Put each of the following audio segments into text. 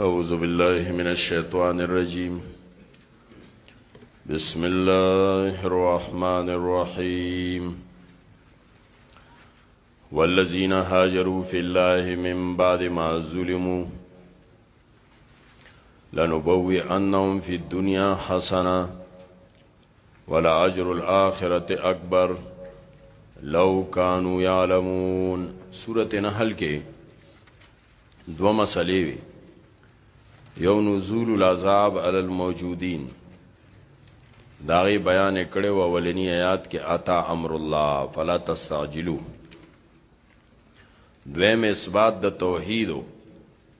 أعوذ بالله من الشيطان الرجيم بسم الله الرحمن الرحيم والذين هاجروا في الله من بعد ما ظلموا لنبوي انهم في الدنيا حسنه ولا اجر الاخره اکبر لو كانوا يعلمون سوره نحل کې دوه مسلې وي یو نزول العذاب علی الموجودین داغه بیان کړي و اولنی آیات کې اتا امر الله فلا تستعجلوا دویم اثبات د توحیدو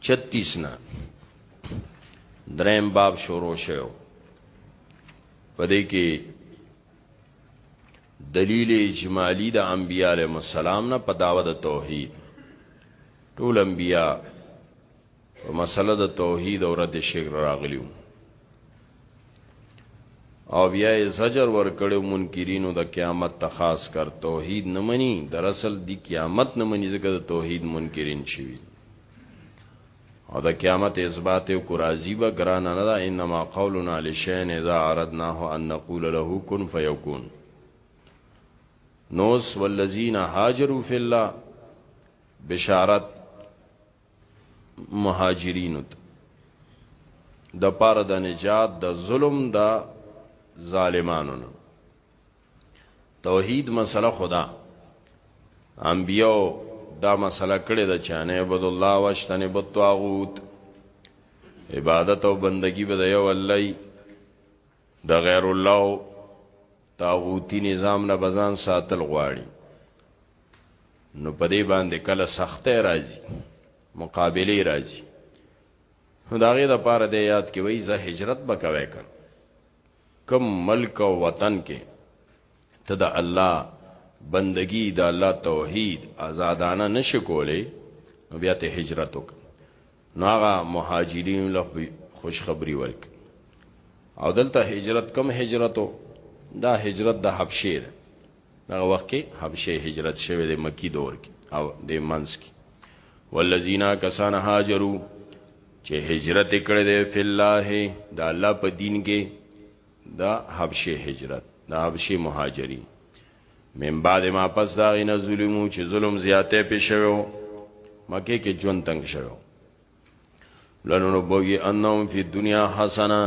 36 نه دریم باب شروع شوی پدې کې دلیل اجمالی د انبیاء علیهم السلام نه په داوه د توحید ټول انبیاء په مسله د توحید او رد شرک راغلی وو او بیا یې زجر ورکړو منکرینو د قیامت ته خاص کر توحید نه مني در اصل دی قیامت نه مني ځکه د توحید منکرین شي او د قیامت اثبات او قرازی به ګران نه ده انما قولنا لشین اذا اردناه ان نقول له کن فیکون نوس والذین هاجروا فی الله بشارت مهاجرینو ته د پاره د نجات د ظلم د ظالمانو نه توحید مسله خدا انبیو دا مسله کړی د چانه عبد الله واشتنه بتواغوت عبادت او بندگی به د یو الله د غیر الله طاغوتی نظام نه بزان ساتل غواړي نو په دې باندې کله سختې راځي مقابله راځي نو دا غي د پاره د یاد کې وای زه هجرت بکوي کم کم ملک او وطن کې ته د الله بندگی د الله توحید آزادانه نشکولې نو بیا ته هجرت وکړه نو هغه مهاجرین له خوشخبری ورک او دلته هجرت کم هجرتو دا هجرت د حبشه ده دغه وخت کې حبشه هجرت شوه د مکی دور کې او د منس کې والذین کسان هاجروا چې هجرت کړي د فی الله د الله په دین کې دا حبشه هجرت دا حبشه مهاجرین من بعد ما پس دا غینا ظلمو چې ظلم زیاته پې شوو مکه کې جون تنگ شوو لنو بوګي انهم فی دنیا حسنا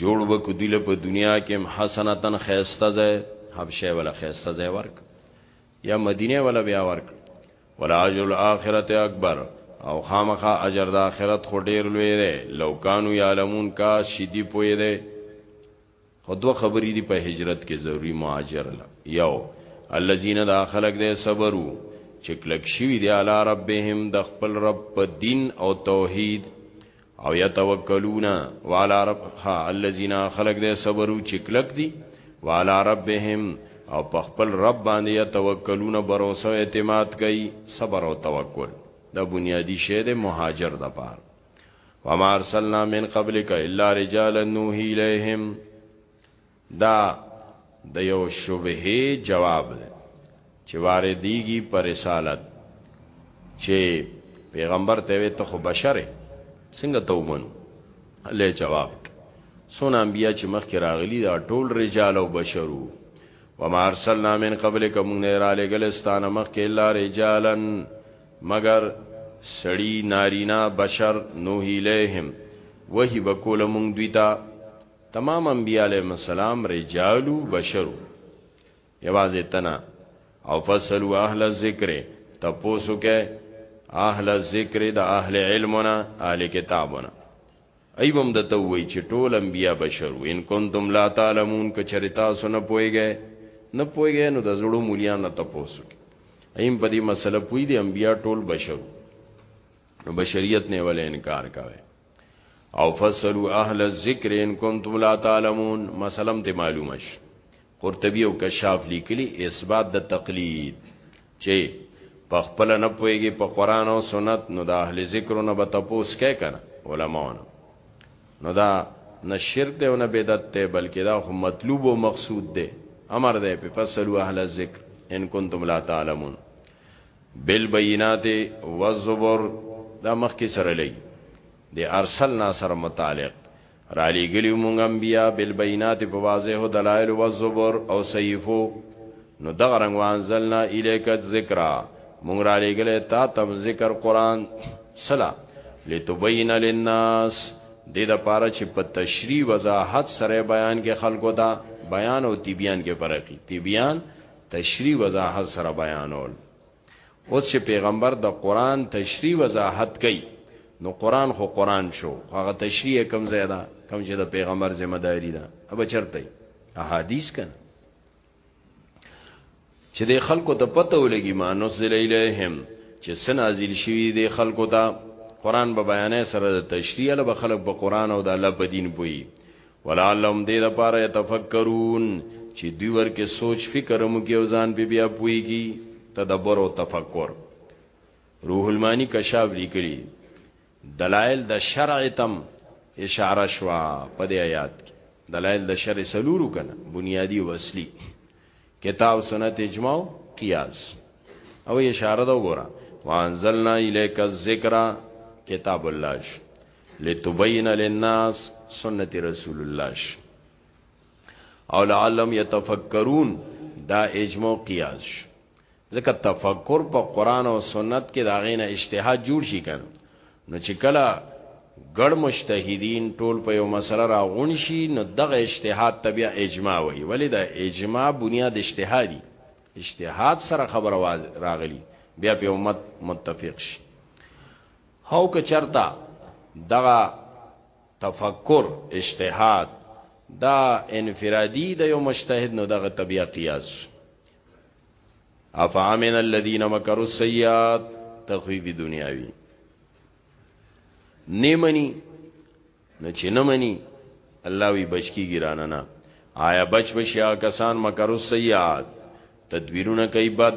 جوړ وک دله په دنیا کې حسنتن خیسته ځای حبشه ولا خیسته ځای ورک یا مدینه ولا بیا ورک ولا اجر الاخرت اکبر او خامخه اجر د اخرت خو ډیر لوی دی لو کانو یعلمون کا شدی پوی دی خو دوه خبرې دي په هجرت کې ضروري مهاجر له یو الذين دا خلق دې صبرو چې کلک شوی دی علی ربهم د خپل رب په دین او توحید او یتوکلون وعلى رب ها الذين خلق دې صبرو چې کلک دي وعلى ربهم او په خپل رب باندې یتوکلون باور او اعتماد کوي صبر او توکل دا بنیادی شی دی مهاجر د پاره وما ارسلنا من قبلك الا رجالا نوحي اليهم دا د یو شبهه جواب دی چې واردېږي پر رسالت چې پیغمبر ته وي ته خو بشره څنګه ته ومنو له جواب سونه انبیا چې مخکې راغلي دا ټول رجال او بشرو وما ارسلنا من قبلک مونږ نه را لګل ستانه مخکې الا رجالن مګر سړي، نارينه، بشر، نوحي اليهم، وحي به کوله مونږ دوی ته، تمام انبياء عليهم السلام رجال وو، بشر وو، يوازې ته نه، او فاسألو اهل الذکر، تپوس وکړئ اهل الذکر، د اهل علمو نه، اهل کتابو نه. عیب هم د ته ووی چې ټول انبیا بشر وو ان کنتم لا تعلمون که چری تاسو نه پویګی نه پویګی نو د زړو مولیان نه تپوسو کی ایم په دې مسله پوی دی انبیا ټول بشر نو بشریت نه ول انکار کوي او فصلوا اهل الذکر ان کنتم لا تعلمون مثلا ته معلومه شي قرطبی او کشاف لیکلی اثبات د تقلید چې په خپل نه پويږي په قران او سنت نو د اهل ذکرو نه به تپوس کې کنه علماونه نو دا نه شرک دی او نه بدعت دی بلکې دا خو مطلوب او مقصود دی امر دی په فصلو اهل ذکر ان کنتم لا تعلمون بالبينات والزبر دا مخکې سره لګي د ارسلنا سره متعلق، رالیږلي مونږ انبیاء بالبینات په واضحو دلائلو والزبر او صحیفو، نو دغه رنګ وانزلنا الیک الذکر مونږ رالیږلی تا ته ذکر قرآن څه له؟ لتبین للناس دې د پاره چې په تشریح وضاحت سره یې بیان کې خلکو ته، بیان او تبیان کې فرق دي، تبیان تشریح وضاحت سره بیانول. اوس چې پیغمبر د قران تشریح وضاحت کوي نو قران خو قران شو هغه تشریح کم زیاده کم چې د پیغمبر ذمہ داری ده اب چرته احادیث کنه چې د خلکو ته پته ولګي ما نزل الیهم چې سنازل شوی د خلکو ته قران به بیانې سره د تشریح له خلک په قران او د الله په دین پوي ولعلهم دې د پاره تفکرون چې دوی ورکه سوچ فکر مو کې ځان به بیا پويږي تدبر او تفکر روح المانی کشاف لیکلی دلائل د شرع تم اشاره شوا په دې آیات کې دلائل د شرع سلورو کنه بنیادی او اصلي کتاب سنت اجماع قیاس او اشاره دا وګوره وانزلنا الیک الذکر کتاب الله لتبین للناس سنت رسول الله ش او لعلم يتفکرون دا اجماع قیاس ش ځکه تفکر په قران او سنت کې دا غینه اجتهاد جوړ شي کنه نو چې کله ګړ مجتهدین ټول په یو مسله راغون شي نو دغه اجتهاد تبیا اجماع وي ولی دا اجماع بنیاد اجتهادي اجتهاد سره خبره راغلی بیا په امت متفق شي هو که چرته دغه تفکر اجتهاد دا انفرادی د یو مجتهد نو دغه طبيعه قیاس افامن الذين مكروا السيئات تخویبی دنیاوی نیمنی نو چې نه مني الله وی بچکی ګرانه نه آیا بچ بشیا کسان مکرو سیئات تدبیرونه کوي بد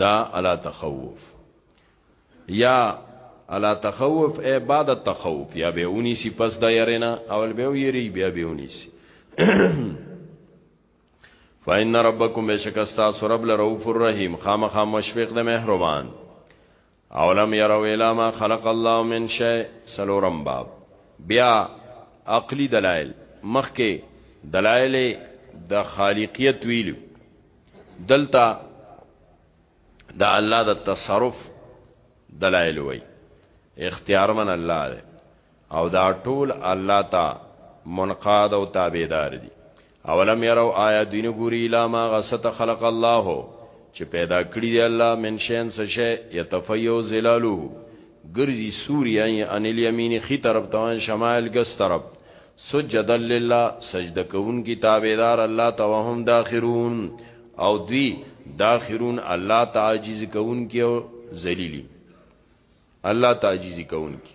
دا علا تخوف یا علا تخوف اے بعد تخوف یا به اونی سی پس دا یرینا اول به یری بیا به اونی سی فإن ربکم بشکستا سرب لرؤف الرحیم خامخ مشفق د مهربان اولم يروا الى ما خلق الله من شيء سلورم باب بیا عقلی دلائل مخکې دلائل د خالقیت ویلو دلته د الله د تصرف دلائل وی اختیار من الله ده او دا ټول الله ته منقاد او تابعدار دي اولم يرو آیا دوی نه ګوري الا ما غست خلق الله چې پیدا کړی دی الله من شین څه شی یتفیو ظلاله ګرځي سوري ای ان الیمین خي طرف ته ان شمال ګس طرف سجدا لله سجده کوون کی تابعدار الله ته وهم داخرون او دوی داخرون الله تعجز کوون کی او ذلیلی الله تعجز کوون کی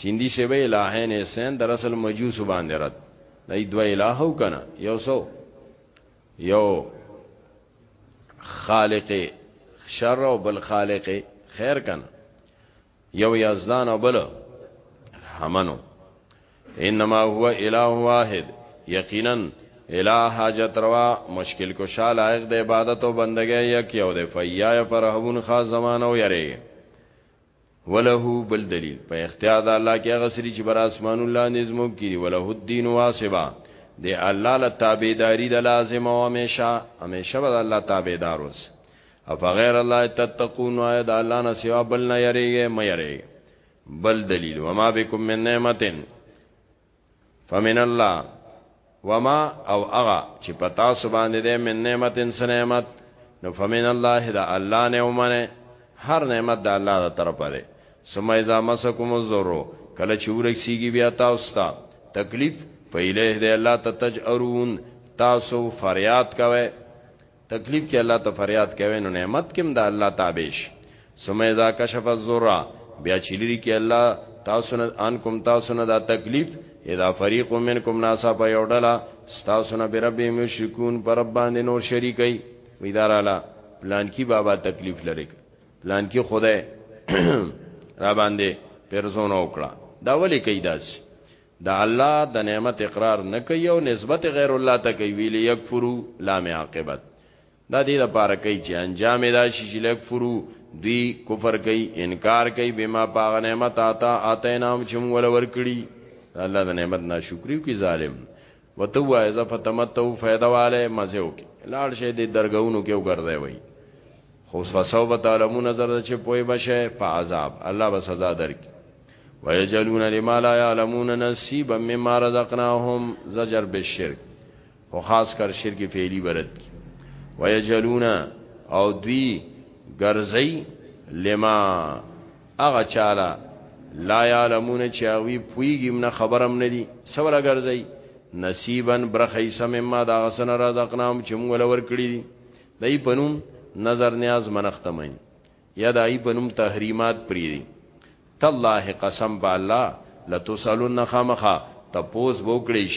سیندی سے به الہین حسین در اصل مجوس باندې رد دای دو الہو کنا یو سو یو خالق شر او بل خالق خیر کنا یو یزدان او بل حمنو انما هو اله واحد یقینا اله حاجت روا مشکل کو شا لایق د عبادت او بندګۍ یک یو د فیا فرحون خاص زمانه او یری وله بل دلیل په اختیار د الله کې هغه سری چې بر اسمانو لاندې زموږ کړي وله الدین واسبا د الله له تابعداري د لازم او همیشه همیشه به الله تابعدار اوس او غیر الله تتقون و د الله نه سوا بل نه یریږي مې یریږي بل دلیل وما بكم من نعمتن فمن الله وما او اغا چې پتا سبحانه دې من نعمت انس نعمت نو فمن الله دا الله نه ومنه هر نعمت د الله تر طرفه ده ثم اذا مسكم الضر کله چې ورسیږي بیا تاسو ته تکلیف فإلیه دی الله تتجرون تاسو فریاد کوئ تکلیف کې الله ته فریاد کوي نو نعمت کې هم د الله تابع شي ثم اذا کشف الذرا بیا چې لري کې الله تاسو نه ان کوم تاسو نه دا تکلیف اذا فريق منکم ناسا په یو ډله تاسو نه برب مشرکون پر رب باندې نور شریکي ویدارالا پلان کی بابا تکلیف لري پلان کی خدای را باندې پرزونه وکړه دا ولې کوي داسې د الله د نعمت اقرار نه کوي او نسبت غیر الله ته کوي ویل یکفرو لام عاقبت دا دې د پاره کوي چې انجام دا شي چې لکفرو دوی کفر کوي انکار کوي بما پاغ نعمت آتا آتا نام چې موږ ولور کړی الله د نعمت ناشکری کوي ظالم وته وای ز فتمتو فائدہ والے مزهو کې لاړ شه دې درګونو کې وګرځي وای خو فسو به تعلمون نظر چې پوي بشه په عذاب الله به سزا درک ويجلون لما لا يعلمون نصيبا مما رزقناهم زجر بالشرك خو خاص کر شرک فعلی برد کی ويجلون او دوی ګرځي لما هغه چاله لا یعلمون چې هغه پویږي نه خبرم نه دي سوال ګرځي نصیبا برخی سم ما دا غسن رزقنام چې موږ لور کړی دي دای پنوم نظر نیاز منختمین یا دای پنوم تحریمات پری دي تالله قسم بالله لتسالون خامخه تپوس بوکړیش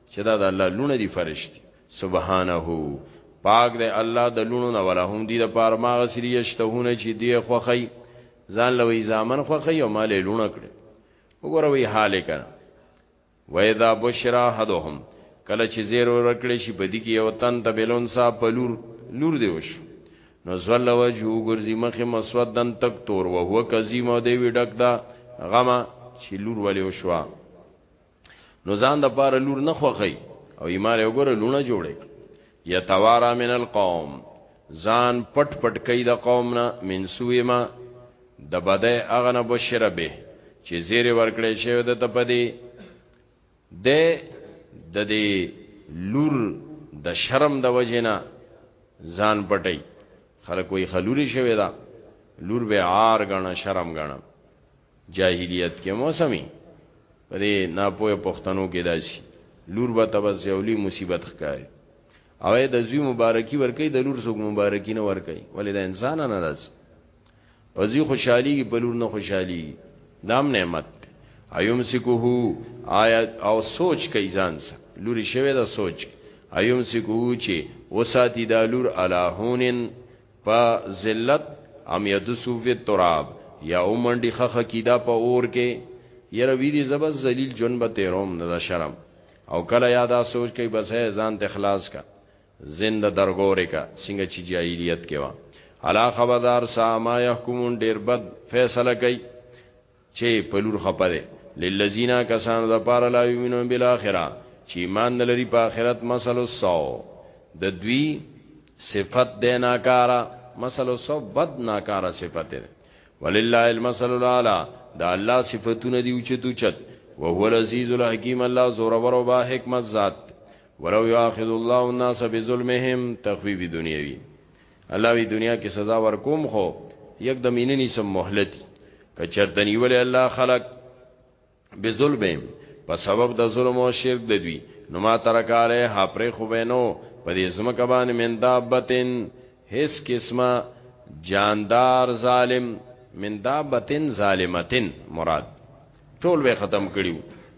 چې دا د الله لونه دي فرشتي سبحانه پاک دی الله د لونو نه ولا هم دي د پاره ما غسری یشتهونه چې دی خوخی ځان لوي ځامن خوخی او مال لونه کړ وګوره وی حال کړه و اذا بشرا حدهم کله چې زیر ورکړي شي په دې کې یو تن ته بلون سا پلور لور دی وش نو زل وجهو ګرځي مخه مسودن تک تور او هو کظیم او دی وډک دا غما چې لور ولې وشوا نو ځان د پاره لور نه خوخی او ایمار یو ګره لونه جوړه یتوارا من القوم ځان پټ پټ کئ د قوم نه من سوی ما د بده اغنه بشر به چې زیر ورکړې شوی د تپدی د د دې لور د شرم د وجنه ځان پټي خلک وی خلوري شوی دا لور به عار غنه شرم غنه جاهلیت کې موسمي پرې ناپوه پښتنو کې داسي لور به تبس یولي مصیبت ښکاري او د زوی مبارکي ورکي د لور څوک مبارکي نه ورکي ولې د انسان نه داس په زی خوشحالي کې په لور نه خوشحالي دام نعمت ايوم سکوه آیا او سوچ کوي ځان سره لوري شوی دا سوچ ايوم سکوه چې وساتي دا لور الہونن په ذلت ام یدسو فی التراب یا او منډی خخ کیدا په اور کې یره وی دي زبر ذلیل جون به تیروم نه شرم او کله یادا سوچ کوي بس هي ځان ته خلاص کا زنده درګورې کا څنګه چې جاهلیت کې وا علا خبردار سا ما يحكمون ډیر بد فیصله کوي چه په لور خپه دی للذین کسانو د پاره لا یمنون بالاخره چې ایمان نه لري په آخرت مثل السو د دوی صفت د ناکارا مثل السو بد ناکارا صفت ده ولله المثل الاعلى دا الله صفاتونه دی اوچتو چت وهو العزیز الحکیم الله زور ور او با حکمت ذات ولو یاخذ الله الناس بظلمهم تخفیف دنیوی الله وی دنیا کې سزا ورکوم خو یک د میننی سم مهلتی که چرته نیول الله خلق بظلم په سبب د ظلم او شرک د دوی نو ما ترکاله ها پر خو وینو په دې زمکه باندې من دابتن هیڅ قسمه جاندار ظالم من دابتن ظالمتن مراد ټول به ختم کړیو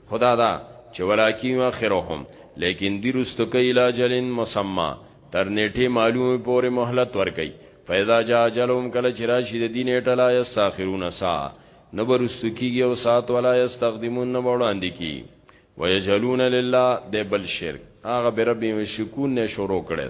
خدا دا چې ولاکی واخرهم لیکن دی رستو کوي لا جلن مسما تر نیټه معلومه پورې مهلت ورکي فیضا جا جلهم کله چې راشي د دین نیټه لا یستاخرون سا نو برستو کیږي او سات ولا یستخدمون نه وړاندې کی ويجلون لله د بل شرک هغه برب یشکون نه شروع کړي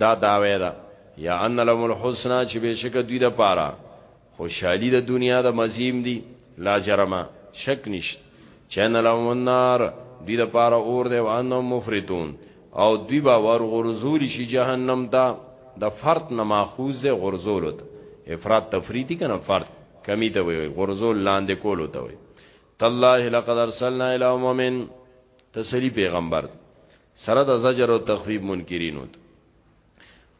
دا داوی ده یا ان لهم الحسنا چې بشک دوی د پاره خوشحالی د دنیا د مزیم دی لا جرمه شک نشت چن لهم النار دوی د پاره اور دی وانه مفرتون او دوی با ور غرزول شي جهنم ته د فرت نه ماخوذ دی غرزولت افراد تفریتی کنه فرد کمی ته وی غرزول لاندې کولو ته وی تالله لقد ارسلنا الى امم تسلی پیغمبر سره د زجر او تخویب منکرینو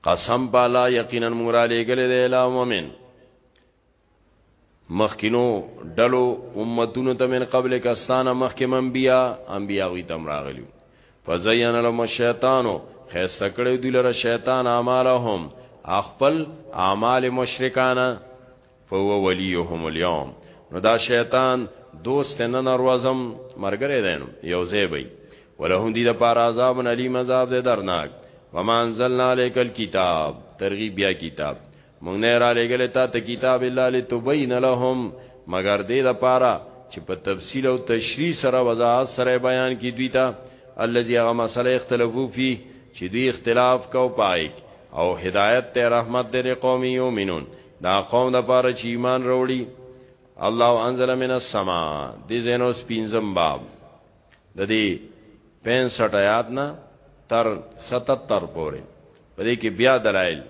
قسم بالا یقینا مونږ را لېګل دی الى امم مخکینو ډلو امتونو ته من قبل کستانه مخکې من بیا انبیا وی تم راغلیو فزین لهم الشیطانو خیسته کړی دوی لره شیطان اعمالهم خپل اعمال مشرکانه فهو وليهم اليوم نو دا شیطان دوست نن اروزم مرګره دینو یو ځای وي ولهم دي د پار عذاب علیم عذاب ده درناک وما انزلنا عليك الكتاب ترغیب بیا کتاب مونږ نه را لګل تا ته کتاب الا لتبین لهم مگر دې د پاره چې په تفصیل او تشریح سره وضاحت سره بیان کی دوی ته الذي هغه مسله اختلافو فی چې دوی اختلاف کو پایک او هدایت ته رحمت دې قومي یومنون دا قوم د پاره چې ایمان وروړي الله انزل من السما دې زینو سپینزم باب د دې 65 آیات نه تر 77 پورې په دې کې بیا دلایل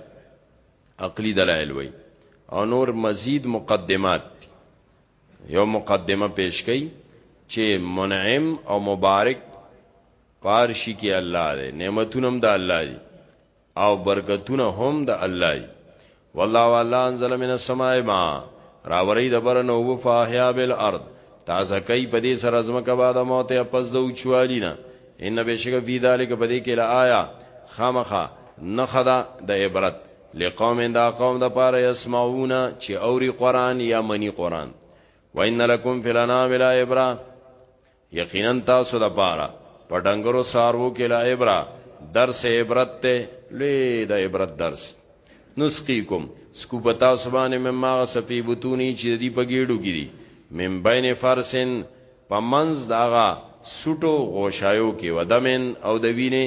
عقلی دلایل وای او نور مزید مقدمات یو مقدمه پیش کړي چې منعم او مبارک پارشي کې الله دی نعمتونم د الله دی او برکتونه هم د الله ای والله والله انزل من السماء ما راوری د برنو و فاحیا بالارض تازه کای په دې سره زمکه بعد موت یا پس د اوچوالینا ان بشک فی ذلک په دې کې لا آیا خامخه نخدا د عبرت لقوم دا قوم د پاره یسمعون چې اوري قران یا منی قران وان لکم فی الانام لا عبره یقینا تاسو د پاره په ډنګرو سارو کې لا عبره درس عبرت ته لوی د عبرت درس نسقیکم سکو پتا سبانه مما غسفی بتونی چې دی په گیډو کې دي من بین فرسن پمنز داغا سټو غوشایو کې ودمن او د وینې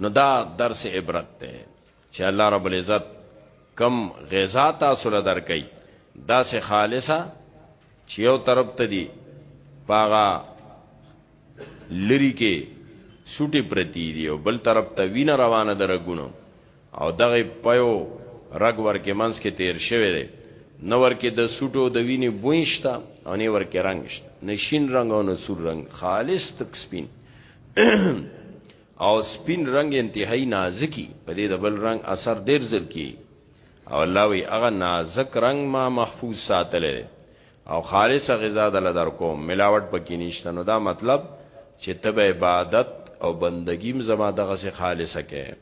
نو دا درس عبرت ته چې الله رب العزت کم غذا تاسو له درکې دا سه خالصه چې یو طرف ته دی پاغا لری کې سوټي پرتی دی او بل طرف ته وینه روانه درګونو او دغه پيو رګ ورکې منځ کې تېر شوی دی، نه ورکې د سوټو د وينې بوی شته او نۀ ورکې رنګ شته، نه شين رنګ او نه سور رنګ، خالص تک سپين او سپين رنګ انتهايي نازک وي، په دې د بل رنګ اثر ډېر زر کېږي او الله وايي، هغه نازک رنګ ما محفوظ ساتلی دی او خالصه غذا درله درکوم، ملاوټ په کې نشته، نو دا مطلب چې ته به عبادت او بندګي هم زما دغسې خالصه کوې.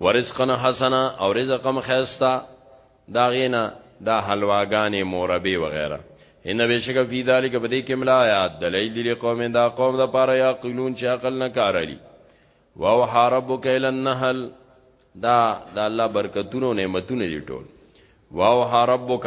ورزقنا حسنا او رزقم خیستا دا غینا دا حلواګانې موربي وغیرہ ان بشک فی ذلک بدی کم لا آیات دلیل دی قوم دا قوم دا پاره یا قلون چې عقل نه کار علی واو حربک ال النحل دا دا الله برکتونو نعمتونه دی ټول واو حربک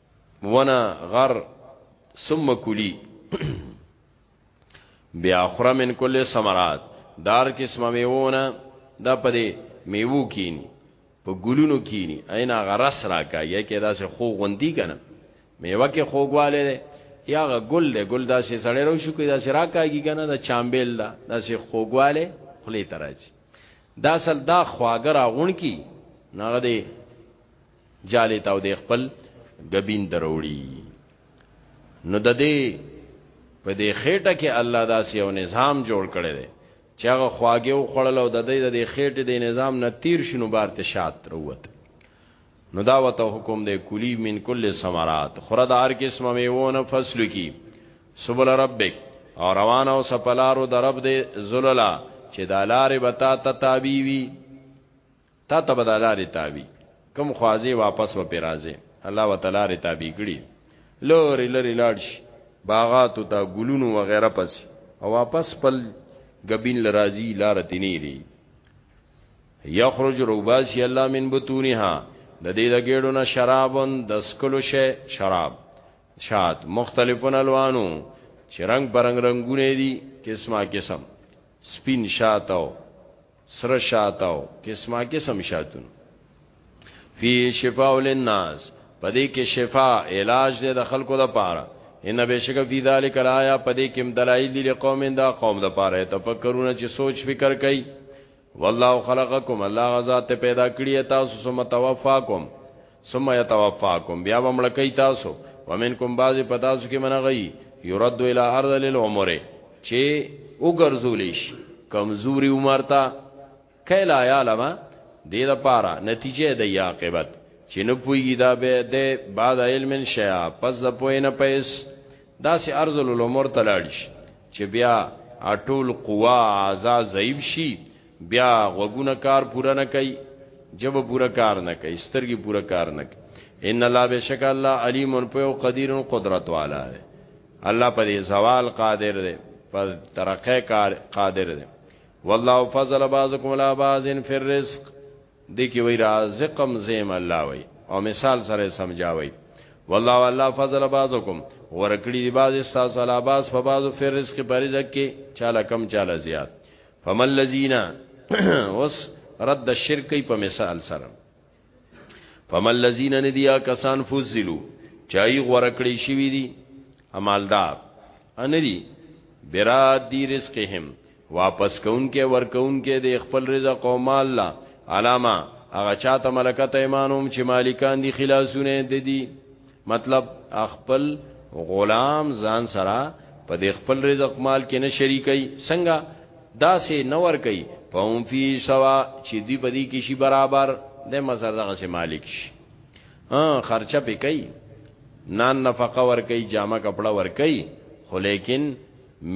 ونه غر ثم کلی بیا خره من کل ثمرات دار قسمه میوونه دا پدې میوو کینی په ګلونو کینی اینا غرس راکا یا کې داسې خو غوندی کنه میوه کې خوګواله ده یا غ ګل ده ګل داسې سړی رو شو کې داسې راکاږي کنه دا چامبیل ده داسې خوګواله خلی تراچ دا سل دا خواګه راغون کی ناغه دی جالې تاو دې خپل غبین دروړي نو د دې په دې خېټه کې الله داسې یو نظام جوړ کړی دی چې هغه خواږه او خړل او د دې د خېټې د نظام نه تیر شنو بار ته شات روت نو دا وته حکم دی کلی من کل ثمرات خره د هر قسمه میوونه فصل کی سبل ربک او روان او سپلارو د رب دې زللا چې دا لارې بتا ته تابع وي تا ته به دا لارې تابي کوم خوا ځې واپس به پرې راځې الله ورته لارې تابي کړي لرې لرې لاړ شي باغاتو ته ګلونو وغیره پسې او واپس خپل ګبین له راځي لاره تې نه هېرېږي یخرج روباسی الله من بطونها د دې د ګېړو نه شرابن د سکلو شی شراب شات مختلفن الوانو چې رنگ پرنګ رنگونه دي قسمه قسم سپین شاتو سره شاته او قسمه قسم شاتون فی شفاء للناس پدې کې شفا علاج دی د خلکو د پاره ان بشک فی ذلک الایا پدې کې دلایل دي قوم دا قوم د پاره تفکرونه چې سوچ فکر کوي والله خلقکم الله غزا ته پیدا کړی تاسو سم توفاکم ثم يتوفاكم بیا به مړه کوي تاسو ومنکم بعضی په تاسو کې منغی يرد الى ارض للعمر چې وګرځول شي کمزوري عمر ته کله یا لما دې د پاره نتیجه د یا عاقبت چې نه پوي دا به د بعد علم شیا پس د پوي نه پیس دا سي ارض للعمر تلاړ شي چې بیا اټول قوا اعضا ضعیف شي بیا غوګونه کار پوره نه کوي جب پوره کار نه کوي سترګي پوره کار نه کوي ان الله بشک الله علیم په قدیر قدرت والا دی الله په دې زوال قادر دی په ترقه کار قادر دی والله فضل بعضکم علی بعض فی الرزق دې کې وی رازقم زیم الله وی او مثال سره سمجاوي والله والله فضل بعضکم ورکړي بعض استاسو علی بعض په بعض فی الرزق په رزق کې چاله کم چاله زیات فما الذين وس رد الشرک په مثال سره فما الذين ندیا کسان فزلوا چای غوړه کړی شوی دي امالدار ان دي برا دی رزقهم واپس کونکې ورکونکې د خپل رزق او مال لا علامه هغه چاته ملکت ایمانوم چې مالکان دي خلاصونه دي مطلب خپل غلام ځان سره په دې خپل رزق مال کې نه شریکي څنګه دا سه نور کوي پوم فی سوا چې دی بدی کې شي برابر د مزر دغه سه مالک شي ها خرچه پې کوي نان نفقه ور کوي جامه کپڑا ور کوي خو لیکن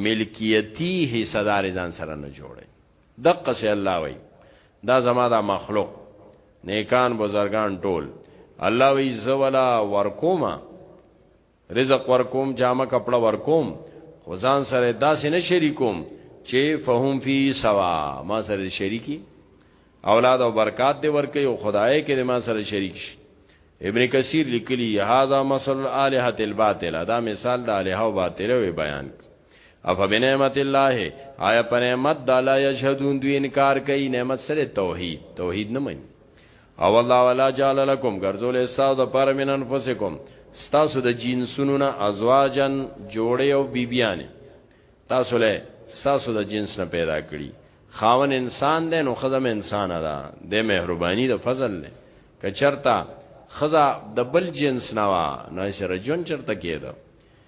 ملکیتی حصہ دار ځان سره نه جوړي دقه سي الله وي دا زما دا مخلوق نیکان بزرگان ټول الله وی زولا ورکوم رزق ورکوم جامه کپڑا ورکوم خو ځان سره داسې نه شریکوم چې فهم فی سوا ما سره شریکی اولاد او برکات دی ورکي او خدای کې ما سره شریک شي ابن کثیر لیکلی هاذا مثل الالهه الباطله دا مثال د الها او باطله وی بیان افبنعمت الله آیا پر نعمت د الله یشهدون دوی انکار کوي نعمت سره توحید توحید نه مني او الله ولا جعل لكم غرزول استاو د پر من انفسکم ستاسو د جنسونو نه ازواجن جوړي او بیبيان تاسو له ستاسو د جنس نه پیدا کړی خاون انسان دی نو خزم انسان ده د مهرباني د فضل نه کچرتا خزا د بل جنس نه وا نو سره جون چرته کېده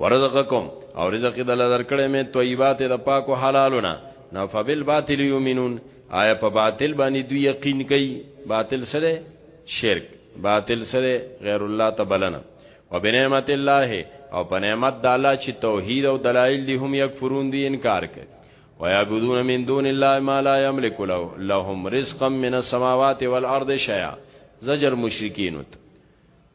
ورزقکم او رزق دل درکړې مې طیبات د پاکو حلالونه نو فبل باطل یومنون آیا په باطل باندې دوی یقین کوي باطل سره شرک باطل سره غیر الله تبلنا وبنعمت الله او په نعمت د الله چې توحید او دلایل دي هم یکفرون دي انکار کوي ويعبدون من دون الله ما لا يملك له لهم رزقا من السماوات والارض شيئا زجر مشرکین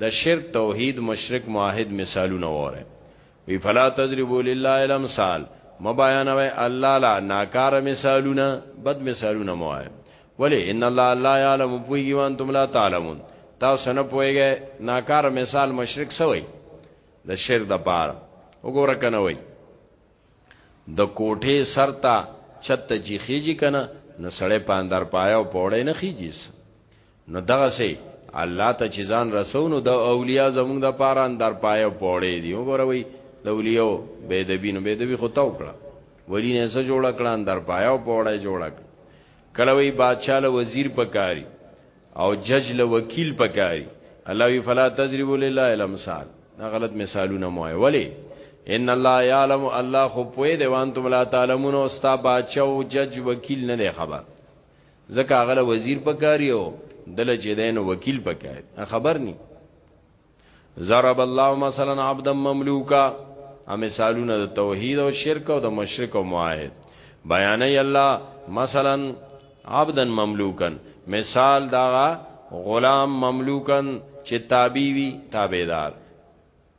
د شرک توحید مشرک موحد مثالونه وره وی فلا تضربوا لله الامثال مبیانوي الله لا ناکار مثالونه بد مثالونه موای ولی ان الله لا يعلم پویږي وانتم لا تعلمون تاسو نه پویږئ ناکار مثال مشرک سوی د شرک د پار وګوره کنه وای د کوټه سرتا چت جی خيږي کنه نو سړې پاندر پایا او پوړې نه خيږي نو دغه سي الله ته چې ځان رسونو د اولیاء زمونږ د پاره اندر پایه پوړې دی وګوروي د اولیاء بيدبی نو بيدبی خو تا وکړه ولی نه سره جوړ کړه اندر پایه پوړې جوړ کړه کله وی بادشاہ له وزیر پکاري او جج له وکیل پکاري الله وی فلا تضربوا لله الامثال دا غلط مثالونه مو ولی ان الله يعلم الله خو پوي دی وانتم لا تعلمون او ستا بادشاہ او جج وکیل نه دی خبر ځکه هغه وزیر پکاري او دله چې دین وکیل پکاري خبر ني ضرب الله مثلا عبدا مملوکا ا مثالونه د توحید او شرک او د مشرک او معاهد بیان ای الله مثلا عبدا مملوکا مثال دا غلام مملوکا چې تابع وي تابعدار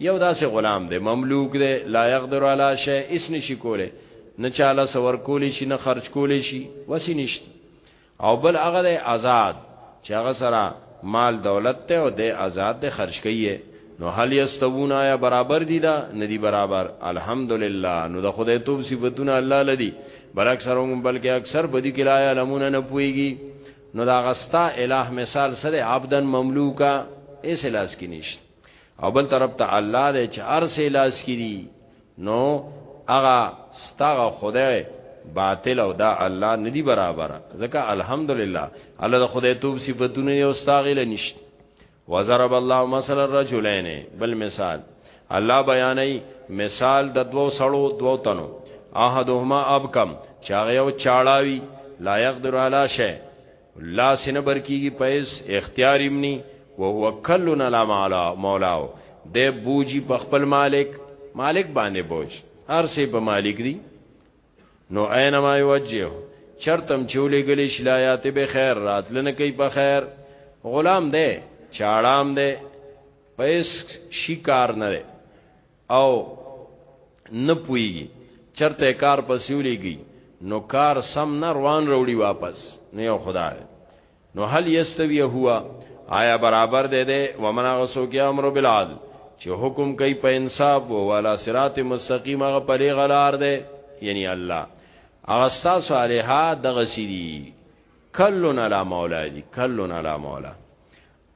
یو داسې غلام دی مملوک دی لا یقدر علی شی اس نشي کوله نه چاله سور کولی شي نه خرج کولی شي وسی نشت او بل هغه دی آزاد چې هغه سره مال دولت ته او دی آزاد دی خرج کوي نو هل یستوون آیا برابر دي دا ندي برابر الحمدلله نو د خدای توب صفاتونه الله لدی بل اکثر هم بلکې اکثر بدی کې لا علمون نه پويږي نو دا غستا الہ مثال سره عبدن مملوکا ایسلاس کې نشته او بل طرف ته الله دې چې ارسه لاس کړي نو هغه ستغه خدای باطل او دا الله ندی برابر ځکه الحمدلله الله د خدای توب صفاتونه یو ستاغل نشته وضرب الله مثلا الرجلين بل مثال الله بیانې مثال د دوو سړو دوو تنو احدهما ابکم چاغه او چاړاوي لا يقدر علی شی لا سینه برکیږي پیس اختیار امني وهو کلن علی مولا مولاو د بوجي په خپل مالک مالک باندې بوج هر څه په مالک دي نو اينما يوجه چرتم چولې غلې شلایات به خیر راتلنه کوي په خیر غلام دی چاړام دی پیس شکار نه دی او نه پويږي چرته کار پسیولېږي نو کار سم نه روان وروړي واپس نه یو خدای نو هل یستوی هوا آیا برابر دی دی ومن غسو کې امر بالعدل چې حکم کوي په انصاف او والا صراط مستقیم هغه پرې غلار دی یعنی الله هغه تاسو علیها دغه سیدی کلن علی مولا دی کلن علی مولا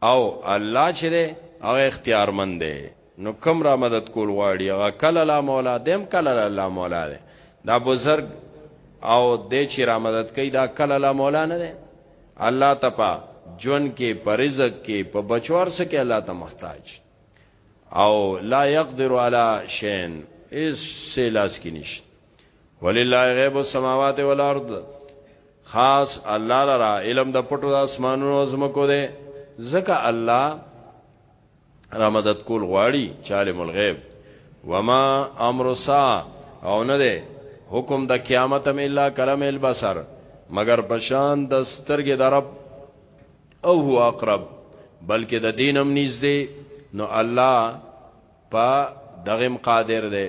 او الله چې دی هغه اختیارمند دی نو کم را مدد کول غواړي هغه کله لا مولا دیم کله لا مولا دی دا بزرگ او د چې را مدد کوي دا کله لا مولا نه دی الله تپا جون کې پرزق کې په بچوار سکه الله ته محتاج او لا يقدر على شين اس سلاس کې نشته ولله غیب السماوات والارض خاص الله لرا علم د پټو د اسمانونو او زمکو دی زکه الله را مدد کول غواړي چالم الغیب وما امر سا او نه دی حکم د قیامت هم الا کلم البصر مگر بشان د سترګې د رب او هو اقرب بلکې د دینم نږدې نو الله په دغم قادر دی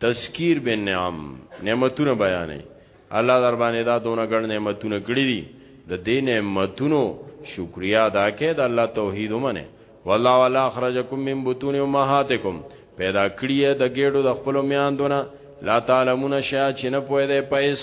تذکیر بالنعم نعمتونه بیانې الله در باندې دا دونه ګڼ نعمتونه کړې دي د دې نعمتونو شکریا ادا کړئ د الله توحید ومنه والله والا اخرجکم من بطون امهاتکم پیدا کړی د ګېډو د خپل میاندونه لا تعلمون شیا چې نه پوهه ده پیس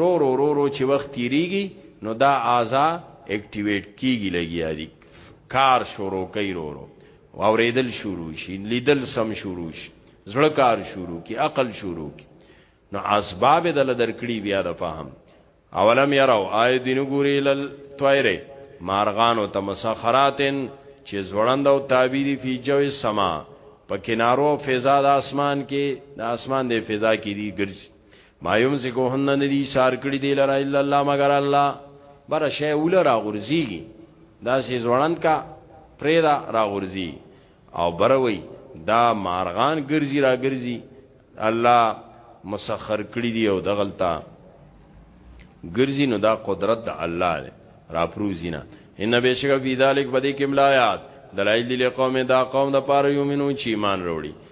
رو رو رو رو چې وخت تیریږي نو دا اعضا اکټیویټ کیږي لګیا دي کار شروع کوي رو رو واوریدل شروع شي لیدل سم شروع شي زړه کار شروع کی عقل شروع کی نو اسباب د لدرکړي بیا د فهم اولم یراو آی دین ګوري لل طائره مارغان او تمسخراتن چې زوړند او تابیری فی جو سما په کنارو فضا د اسمان کې د اسمان د فضا کې دی ګرځي ما يمسكهن ندي سار کړی دی لرا الا الله مگر الله بر شی ول را غورځيږي دا سي ځوړند کا پرېدا را غورځي او بروي دا مارغان ګرځي را ګرځي الله مسخر کړی دی او دغلطه ګرځي نو دا قدرت د الله دی را پروزینا ان بشک فی ذلک بدی کملایات دلائل لقوم دا قوم د پاره یومنو چی ایمان وروړي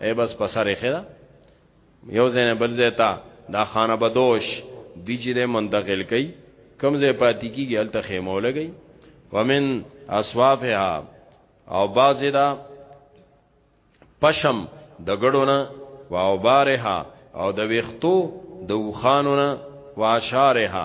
ای بس په سر خدا یو زنه بل زیتا دا خانه بدوش دی چې د منتقل کئ کم زې پاتې کیږي الته خیمه لګي ومن اسوافها او بازی دا پشم د ګړونه و او بارها او د ویختو د وخانونه و اشارها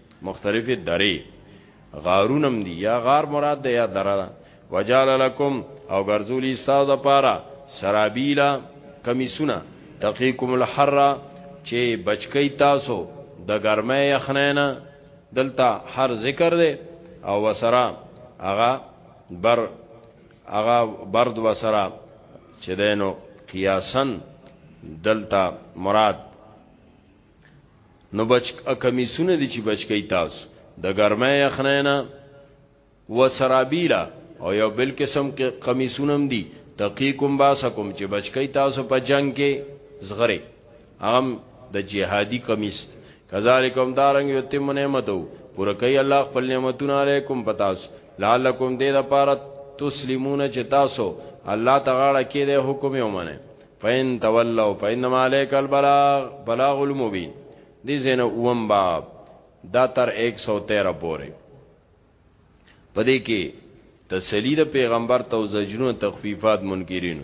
مختلفې درې غارونه هم دي یا غار مراد ده یا دره ده وجعل لکم او ګرځولي ستاسو دپاره سرابیلا کمیسونه تقیکم الحر چې بچکی تاسو د ګرمه یخنینا دلته هر ذکر دی او وسرا هغه بر هغه برد وسرا چې دینو قیاسن دلته مراد نو بچ کمیسونه دي چې بچ کوي تاسو د ګرمه یخنینا و سرابیلا او یو بل قسم کې کمیسونم دي تقیکم باسکم چې بچ کوي تاسو په جنگ کې زغره هم د جهادي کمیس کذالکم دارنګ یتم نعمتو پر کوي الله خپل نعمتونه علیکم پتاس لعلکم دې د پاره تسلیمون چې تاسو الله تعالی کې د حکم یې ومنه فین تولوا فینما علیک البلاغ بلاغ المبین دې زنه اوم باب دا تر 113 پورې پدې کې تسلی د پیغمبر تو زجرونه تخفیفات منکرین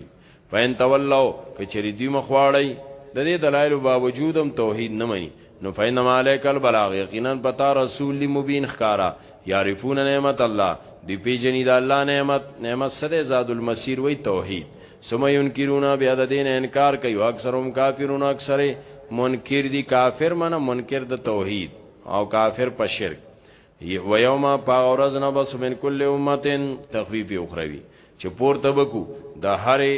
فین تولوا کچری دی مخواړی د دې دلایل باوجود هم توحید نه مني نو فینما علیک البلاغ یقینا پتا رسول مبین خکارا یعرفون نعمت الله دی پیجنی دا الله نعمت نعمت سره زاد المسیر وی توحید سم ينکرون بیا د دین انکار کوي اکثرهم کافرون اکثره منکر دي کافر منه منکر د توحید او کافر په شرک و یوم پاورز نه بس من کل امتن تخفیف اخروی چې پورته بکو د هرې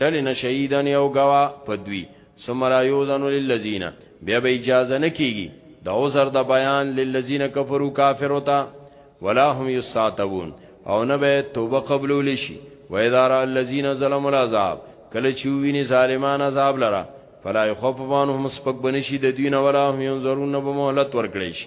ډلې نه شهیدان یو غوا پدوی ثم لا یوزن للذین بیا به اجازه نه کیږي د عذر د بیان للذین کفروا کافر وتا ولا هم یستعتبون او نه به توبه قبول شي و اذا را الذین ظلموا العذاب کله چې ویني ظالمان عذاب لره فلا يخفف عنهم سپک بنشي د دوی نه ولا هم ينظرون به مهلت ورکړي شي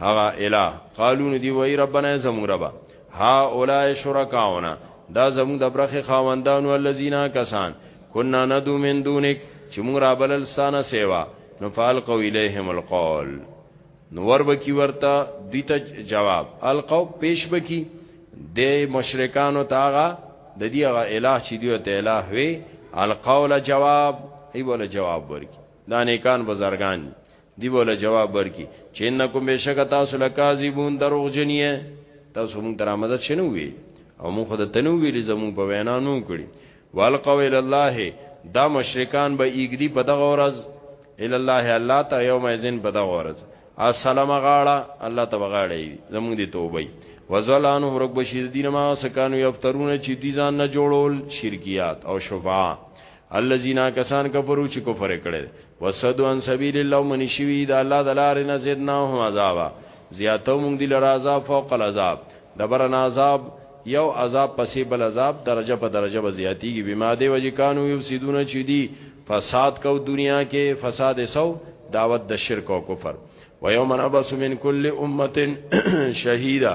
هغه اله قالو ندی وای ربنا زمون ربا ها اولای شرکاونا دا زمون د برخه خاوندانو الذین کسان کنا ندو من دونک چې مونږ را بلل سانه سیوا نو فالقو الیهم القول نو ور بکی ورته دیت جواب القو پیش بکی د مشرکانو تاغه د دې هغه الہ چې دیو ته الہ وی القول جواب ای بوله جواب ورکی دا نیکان بزرگان دی بوله جواب ورکی چې انکم بشک تاسو لکاذبون دروغ جنیه تاسو مونږ تر آمدت شنو وی او مونږ خود تنو ویل زمو په وینا نو کړی والقوا الى الله دا مشرکان به ایګدی په دغه ورځ الى الله الله ته یوم ازن په دغه ورځ السلام غاړه الله ته غاړه زموږ دی توبه وزلانو رب بشیر دین ما سکانو یفترون چې دي ځان نه جوړول شرکیات او شفاعه الذين کسان کفرو چې کفر کړي وسدو ان سبيل الله من شوي د الله د لارې نه زدنا هم عذاب زیاتو موږ دل رازا فوق العذاب دبرن عذاب یو عذاب پسې بل عذاب درجه په درجه به زیاتیږي بما دی وجه کانو یفسدون چې دي فساد کو دنیا کې فساد سو دعوت د شرک او کفر و یوم نبس من کل امه شهیدا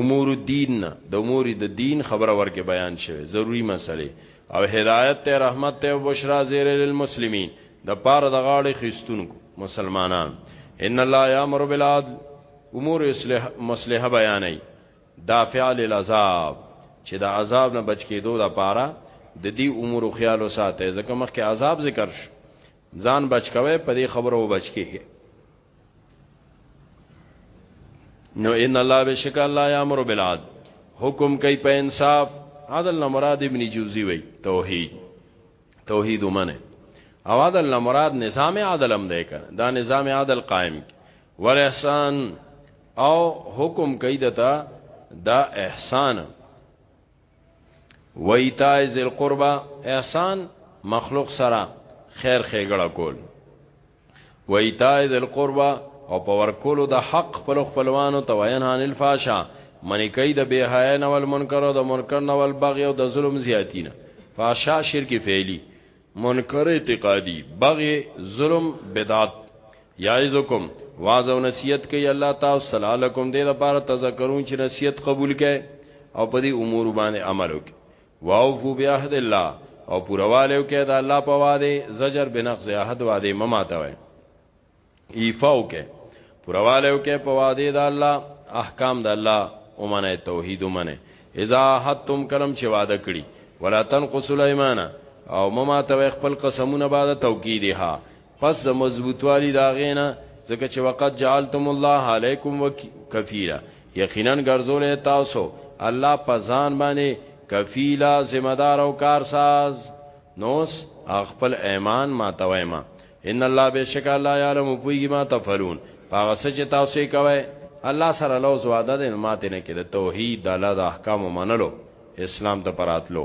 امور الدین نه د امور د دین خبره ورکه بیان شوه ضروری مسله او هدایت ته رحمت ته بشرا زیر للمسلمین د پاره د غاړې خستونکو مسلمانان ان الله یامر بالعدل امور اصلاح مصلحه بیانې دافع للعذاب چې د عذاب نه بچ کېدو د پاره د دې امور خیال وساته ځکه مخکې عذاب ذکر شو ځان بچ کوي په دې خبرو بچ کېږي نو ان الله بشک الله یامر بالعدل حکم کوي په انصاف عدل نه مراد ابن جوزی وی توحید توحید ومنه او عدل نه مراد نظام عدل هم دی کنه دا نظام عدل قائم ول احسان او حکم کوي دتا دا احسان وایتای ذل قربا احسان مخلوق سره خیر خېګړه کول و ایتاء ذل قربا او په ورکولو د حق خپل خپلوانو ته وین عن الفاشا منی کوي د بے حیا نه ول منکر او د منکر نه ول بغي او د ظلم زیاتینه فاشا شرک فعلی منکر اعتقادی بغي ظلم بدعت یعذکم واعظ او نصیحت کوي الله تعالی صلی الله علیکم دې لپاره تذکرون چې نصیحت قبول کړي او په دې امور باندې عمل وکړي واوفو بعهد الله او پوره والی وکړئ د الله په وعده زجر بنقض عهد وعده مه ماتوئ ایفا وکړئ پوره والی وکړئ په وعده د الله احکام د الله ومنه توحید ومنه اذا حتم کلم چې وعده کړی ولا تنقصوا الايمان او مما تو خپل قسمونه بعد توکیدها پس د مضبوطوالی دا غینا ځکه چې وقت جعلتم الله علیکم وکفیلا یقینا ګرځولې تاسو الله پزان باندې کفیلا ذمہ دار او کارساز نوس خپل ایمان ما تویما ان الله بشک الله یعلم پویږي ما تفعلون هغه څه چې تاسو کوي الله سره لوز وعده ده ماته نه کړي توحید د الله د احکام منلو اسلام ته پراتلو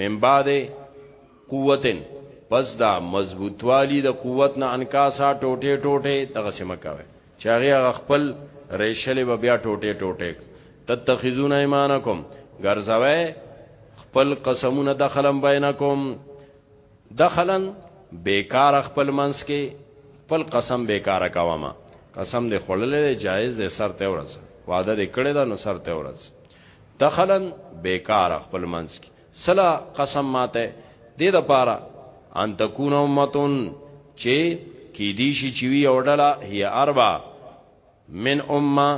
من بعد قوتن پس دا مضبوطوالی د قوت نه انکاسا ټوټه ټوټه دغه سم کوي چې هغه خپل ریشلې به بیا ټوټه ټوټه تتخذون ایمانکم ګرځوي خپل قسمونه دخلن بینکم دخلن بیکار خپل منس کې خپل قسم بیکار کاوما قسم دې خړلې جایز دې سر ته ورس وعده دې کړې دا نو سر ته ورس دخلا بیکاره خپل منځ کی سلا قسم ماته دی د پاره ان تکون امتون چه کی دی شی چوی او ډلا هی اربع من امه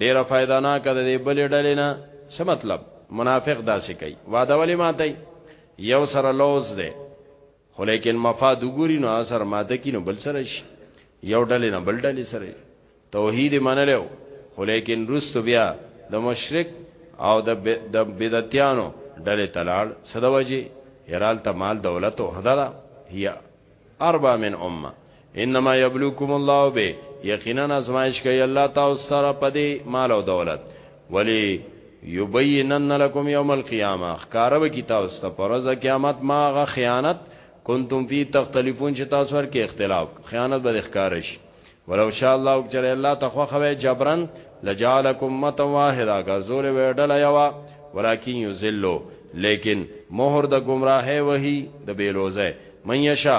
ډیره فائدہ نه کده دی بل ډلې نه څه مطلب منافق داسې کوي وعده ولې ماته یو سره لوز دی خو لیکن مفاد وګوري نو اثر ماده کې نو بل سره شي یو ډلې نه بل ډلې سره توحید منلو خو لیکن رست بیا د مشرک او د بدعتانو ډلې تلاړ صدوجي هرال ته مال دولت او هدلا هي اربع من امه انما یبلوکم الله به یقینا ازمایش کوي الله تعالی سره پدې مال او دولت ولی یبینن لکم یوم القیامه خکارو کی تاسو ته پرز قیامت ما غ خیانت کنتم فی تختلفون چې تاسو ور کې اختلاف خیانت به ښکارش ولو شاء الله او جل الله تخوا خوي جبرن لجالکم مت واحده غزول وډل یوا ولکن یذلوا لیکن مہر د گمراهه وهی د بیلوزه من یشا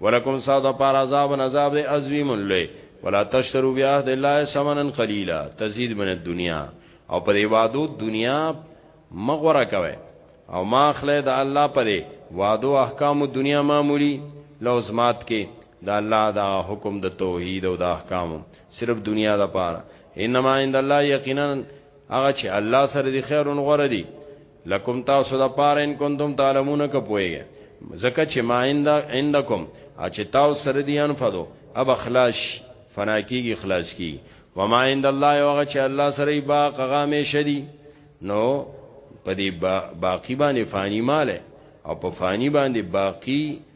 ولکم صاد پر عذاب عذاب عظیم لوی ولا تشترو بیا د الله سمنن قلیلا تزيد من الدنیا او په دې وادو دنیا مغوره کوي او ما خله د الله په دې وادو احکام دنیا معمولی لوزمات کې د الله دا حکم د توحید او د احکام صرف دنیا د پاره انما عند الله یقینا هغه چې الله سره دی خیرون غره دی لکم تاسو د پاره ان کنتم تعلمون که پويږي زکه چې ما عند عندکم چې تاسو سره دي انفدو اب خلاص فنا کیږي خلاص کی و ما عند الله یوغه چې الله سره باق غامه شدي نو په دې باقی باندې فانی مال او په فانی باندې باقی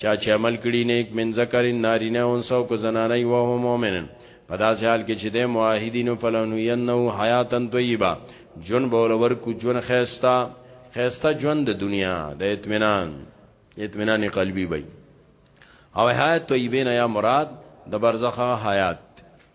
چا چې عمل کړي نیک من ذکر نارینه او انسو کو زنانه او هو مؤمن په داسې حال کې چې د موحدینو فلنو ینو حیاتن طیبه جون بول ورکو جون خيستا خيستا جون د دنیا د اطمینان اطمینان قلبي وي او حیات طیبه نه یا مراد د برزخه حیات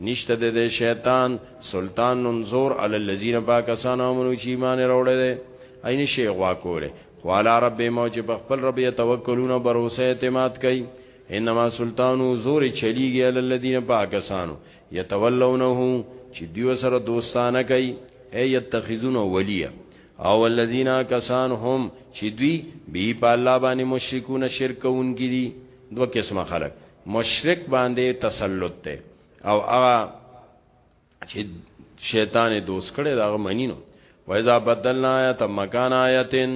نشته د دې شیطان سلطان نن زور علی الذین پاکستان امنو چې ایمان راوړی دی عین شی غوا کوله خوالا رب موج په خپل رب یتوکلون باور اعتماد کوي انما سلطانو زور چلیږي علی الذین پاکستان یتولونه چې دیو سره دوستانه کوي ای یتخذون ولیه او الذین کسان هم چې دوی به په الله باندې مشرکون شرک کوونکي دي دوه قسمه خلک مشرک باندې تسلط ته او هغه چې شیطان دوست کړي دا منینو وایذا بدلنا آیت مکان آیتن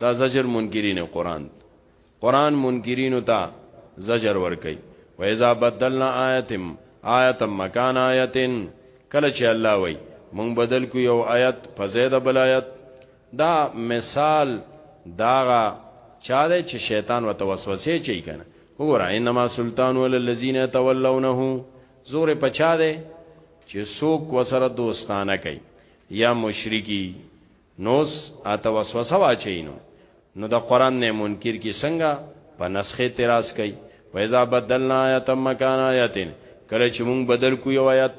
دا زجر منکرین قران قران منکرین ته زجر ور کوي وایذا بدلنا آیتم آیت مکان آیتن کله چې الله وای مونږ بدل کو یو آیت په زید بل آیت دا مثال داغه چا دی چې شیطان وته وسوسه چي کنه وګوره انما سلطان ول الذين تولونه زور پچا دی چې سوک وسره دوستانه کوي یا مشرکی نوس اته وسوسه واچینو نو د قران نه منکر کی څنګه په نسخه اعتراض کوي وایذا بدلنا آیات مکان آیاتین کله چې مونږ بدل کو یو آیات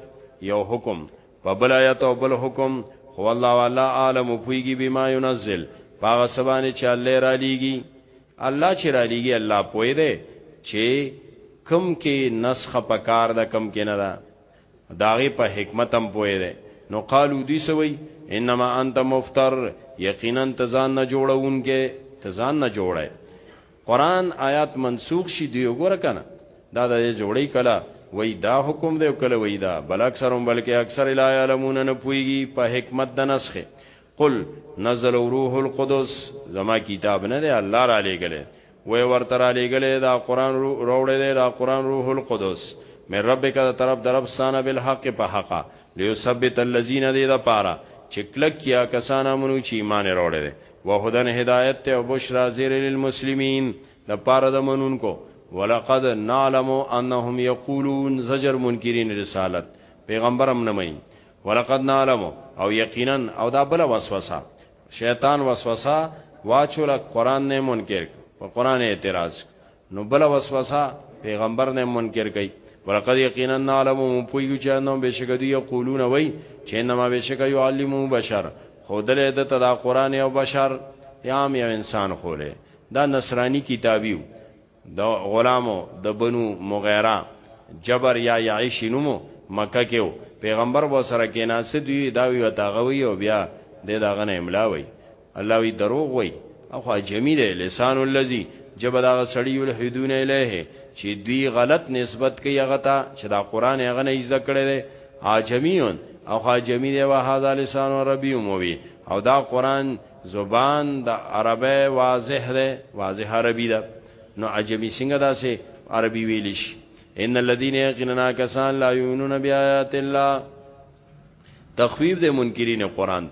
یو حکم په بل آیت او بل حکم خو الله والا عالم پویږي بما ينزل پاغه سبانه چې الله را لېږي الله چې را لېږي الله پوی دی چې کم کې نسخه پکار ده کم کې نه ده داغه په حکمت هم پوی دی نو قالو دی سوی انما انت مفتر یقینا تزان نه جوړونکې تزان نه جوړه قران آیات منسوخ شي دی وګوره کنه دا د جوړی کله وای دا حکم دی کله وای دا بل اکثرهم بلکې اکثر لا علمون نه پويږي په حکمت د نسخه قل نزل روح القدس زما کتاب نه دی الله را لېګلې وې ورته را لېګلې دا قران روړې دی دا قران روح القدس مې رب کده طرف درب سانه بالحق په حقا ليثبت الذين دې دا پاره چې کلک کیا کسانه مونږ چې ایمان وروړي وهدن هدایت ته بشرا زیر للمسلمین د پاره د منونکو ولقد نعلم انهم یقولون زجر منکرین رسالت پیغمبرم نه مې ولقد نعلم او یقینا او دا بل وسوسه شیطان وسوسه واچول قران نه منکر په قران اعتراض نو بل وسوسه پیغمبر نه منکر کوي ولقد یقینا نعلم پویو چې نو بشکدو یقولون وای چې نما بشک یعلمو بشر خودلې د تدا قران او بشر یام یو انسان خوله دا نصرانی کتابیو د غلامو د بنو مغیره جبر یا یعیش نومو مکه کې پیغمبر و سره کې ناسد وی دا وی وتاغوی او بیا د داغه نه املا وی الله وی دروغ وای او خو جمی دی لسان الذی جب دا سړی یلحدون الیه چې دوی غلط نسبت کوي هغه ته چې دا قران هغه نه زده کړی دی عجمیون او خو جمی دی وه هاذا لسان عربی مووی او دا قران زبان د عربی واضح دی واضح عربی ده نو عجمی څنګه داسې عربی ویل شي ان الذين يقيننا كسان لا يؤمنون بآيات الله تخویف د منکرین قران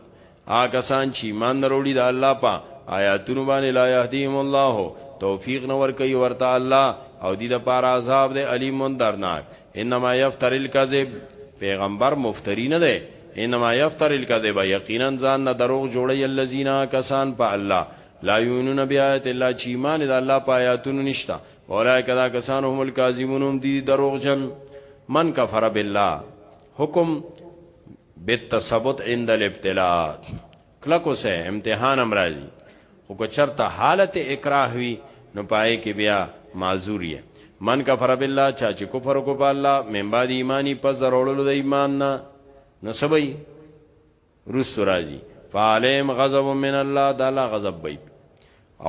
آکسان چې ایمان نروړي د الله په آیاتونو باندې لا يهديهم الله توفیق نور کوي ورته الله او دې د پار عذاب دې علیم درناک انما یفتر الکذب پیغمبر مفتری نه ده انما یفتر الکذب یقینا ځان نه دروغ جوړي الذين کسان په الله لا یونون بیات الله چې ایمان د الله په آیاتونو نشتا اولای کدا کسان هم الکاذبون هم دي دروغ جن من کفر بالله حکم بالتثبت عند الابتلاء کلکو سه امتحان امراضی خو که چرته حالت اکراه وی نو پای کې بیا معذوریه من کفر بالله چا چې کفر کو په الله من بعد ایمانی پس درولو د ایمان نه نو سبي رسو راځي فعلیم غضب من الله د الله غضب وي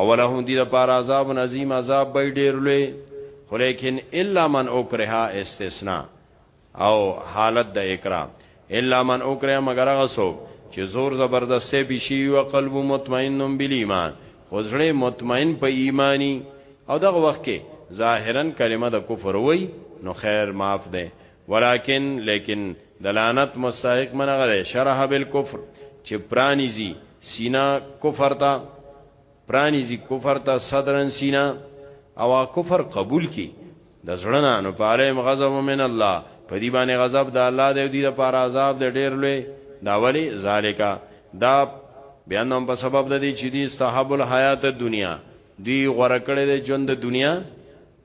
اولهم دي د پار عذاب عظیم عذاب وي ډیر لوی خو لیکن الا من اکره استثناء او حالت د اکرام الا من اکره مگر غسو چې زور زبردسته بشي او قلب مطمئنن بالایمان خو زړه مطمئن په ایمانی او دغه وخت کې ظاهرا کلمه د کفر وای نو خیر معاف ده ولكن لیکن دلانت مستحق من غره شرح بالکفر چې پرانیزي سینا کفر تا پرانیزي کفر تا صدرن سینا او کفر قبول کی د زړه نو پالم غضب من الله په دې باندې غضب د الله دی دی لپاره عذاب د ډیر لوی دا ولی ذالیکا دا بیان هم په سبب د دې چې دی استحاب الحیات دنیا دی غره کړی د ژوند د دنیا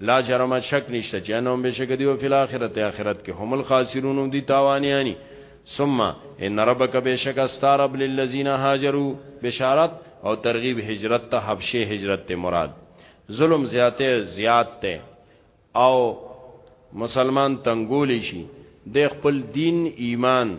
لا جرم شک نشته چې انهم بشک دی او فی الاخرت اخرت کې هم الخاسرون دی تاوانیانی ثم ان ربک بشک استرب للذین هاجروا بشارت او ترغیب هجرت ته حبشه هجرت ته مراد ظلم زیاته زیات ته او مسلمان تنگول شي د خپل دین ایمان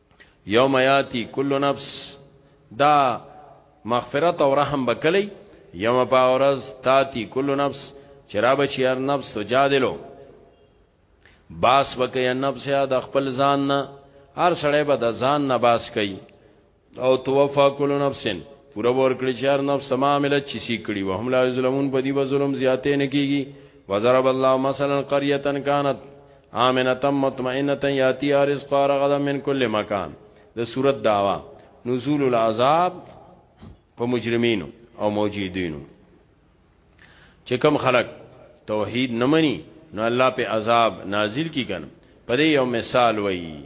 یوم یاتی کل نفس دا مغفرت او رحم بکلی یوم پاورز تاتی کل نفس چرا بچی هر نفس تو جادلو باس بکی نفس یا د خپل ځان نه هر سړی به د ځان نه باس کوي او توفا کل نفسن پورا ور کړی چې هر نفس ما عمل چې سی کړی وهم لا ظلمون په دی به ظلم زیاتې نه کیږي وضرب الله مثلا قريه كانت آمنه مطمئنه یاتی رزق رغدا من کل مکان د صورت داوا نزول العذاب په مجرمینو او موجودینو چې کم خلق توحید نه مني نو الله په عذاب نازل کی کنه په یو مثال وایي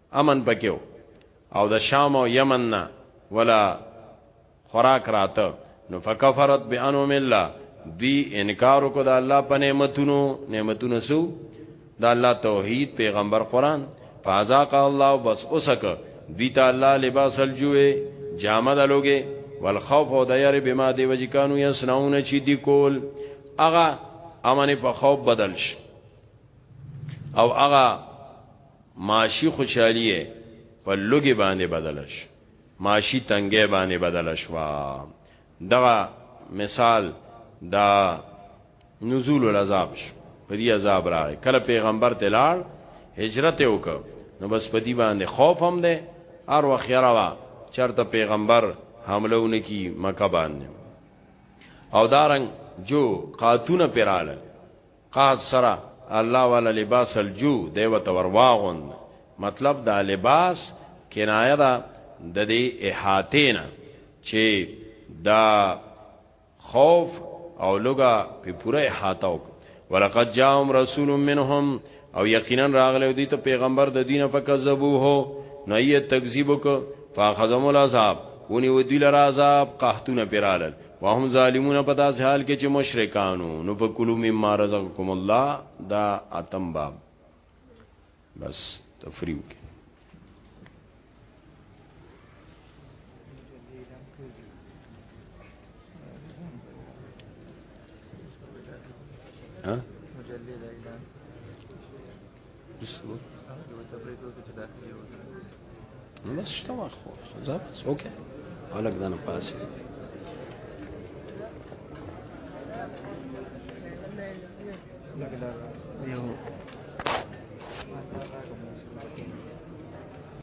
امن پکې و او د شام او یمن نه ولا خوراک راته نو فکفرت بانهم الله دوی انکار وکړ د الله په نعمتونو نعمتونو سو د الله توحید پیغمبر قران فازاق الله بس اوسک دوی ته الله لباس الجوع جامه دلوګي والخوف او د یری بما دی وجی کانو یسنون چی دی کول اغه امن په خوف بدل شي او هغه معاشي خوشحالي یې په لوږې باندې بدله شوه، معاشي تنګۍ باندې بدله شوه. دغه مثال د نزول العذاب شو، په دې عذاب راغی. کله پیغمبر ته لاړ، هجرت یې وکړ، نو بس په دې باندې خوف هم دی، هر وخت یره وه چېرته پیغمبر حمله ونه کړي مکه باندې او دارنګ جو قاتونه پرې راغلل. قحط سره الله والا لباس الجو دی وته ورواغوند مطلب دا لباس کنایه ده د دې احاتینا چې دا خوف او لګه په پوره احاطه وک ولقد جاءهم رسول منهم او یقینا راغله دي ته پیغمبر د دینه فکذبوه نه یې تکذیب وک فاخذهم العذاب ونی ودی لرا عذاب قحطونه پرالل وهم ظالمون په داس حال کې چې مشرکانو نو په کلو مما رزقکم الله دا اتم باب بس تفریو کې ها بس شته واخ خو ځه بس اوکه خلک دنه پاسي